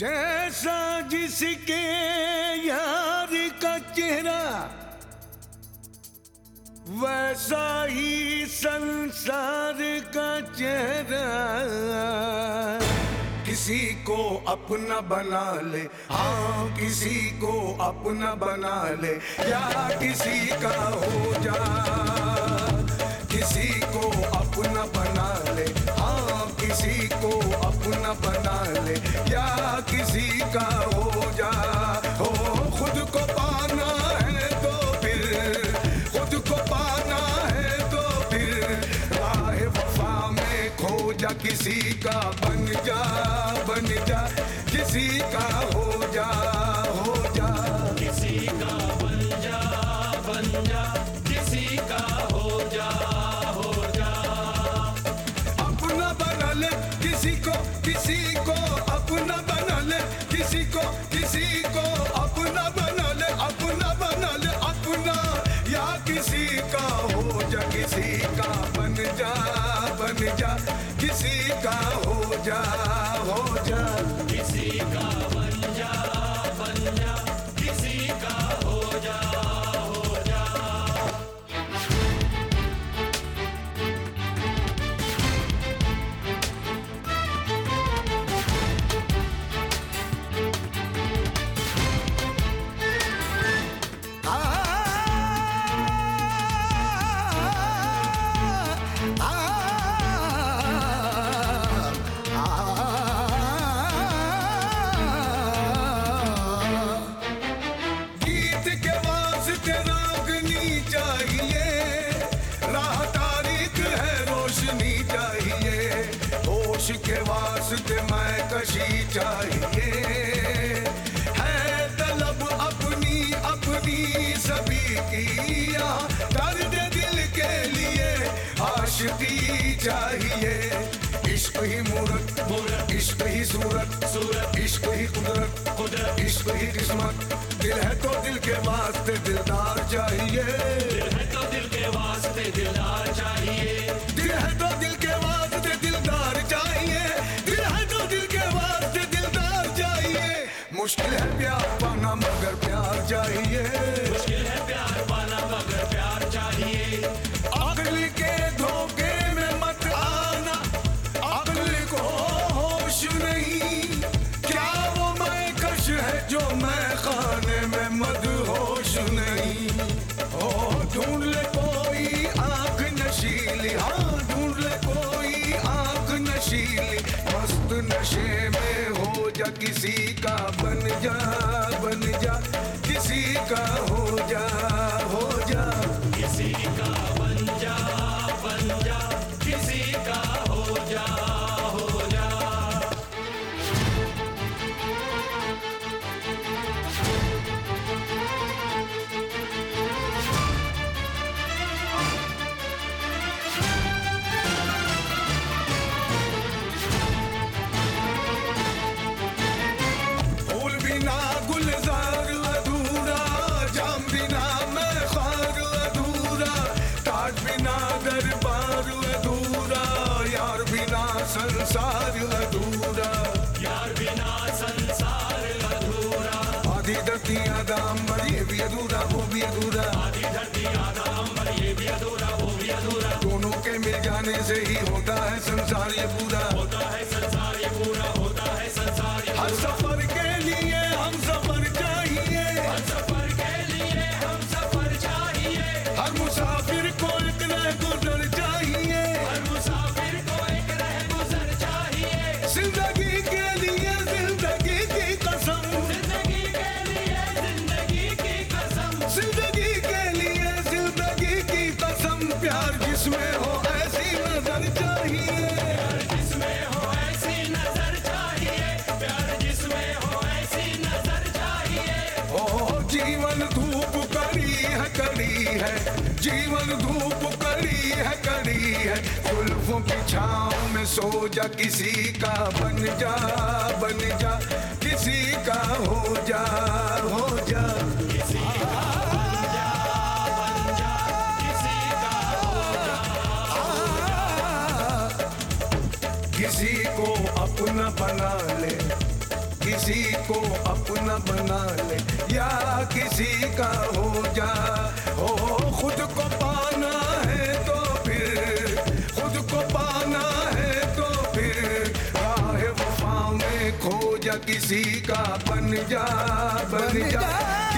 जैसा जिसके यार का चेहरा, वैसा ही संसार का चेहरा। किसी को अपना बना ले हाँ किसी को अपना बना ले, या किसी का हो जा। किसी को अपना बना ले हाँ किसी को अपना बना ले खो जा किसी का बन जा बन जा। किसी का हो जा हो जा। किसी का बन जा बन जा। किसी का हो जा हो जा। अपना बना ले किसी को किसी को अपना बना हो जा होश के वास्ते मैं कशी चाहिए? है तलब अपनी अपनी सभी की दर्द दिल के लिए आशिकी चाहिए। इश्क ही मूरत मूरत इश्क ही सूरत सूरत इश्क ही कुदरत कुदरत इश्क ही किस्मत। दिल है तो दिल के वास्ते दिलदार मुश्किल है प्यार पाना मगर प्यार चाहिए। मुश्किल है प्यार पाना मगर प्यार चाहिए। अकल के धोखे में मत आना। अकल को होश नहीं। क्या वो मैं कश है जो मैं खाने में मद होश नहीं? हो ढूंढ ले कोई आँख नशीली। हाँ ढूंढ ले कोई आँख नशीली। मस्त नशे में हो जा किसी किसी आधी धरती आधा अंबर, ये भी अधूरा, वो भी अधूरा। आधी धरती आधा अंबर, ये भी अधूरा, वो भी अधूरा। दोनों के मिल जाने से ही होता है संसार ये पूरा। होता है हो ऐसी नज़र चाहिए जिसमें हो ऐसी नज़र चाहिए। ओ, जीवन धूप कड़ी है कड़ी है। जीवन धूप कड़ी है कड़ी है। जुल्फों की छाँव में सो जा किसी का बन जा बन जा। किसी का हो जा हो जा। किसी को अपना बना ले किसी को अपना बना ले। या किसी का हो जा हो खुद को पाना है तो फिर खुद को पाना है तो फिर राह वफा में खो जा किसी का बन जा बन जा।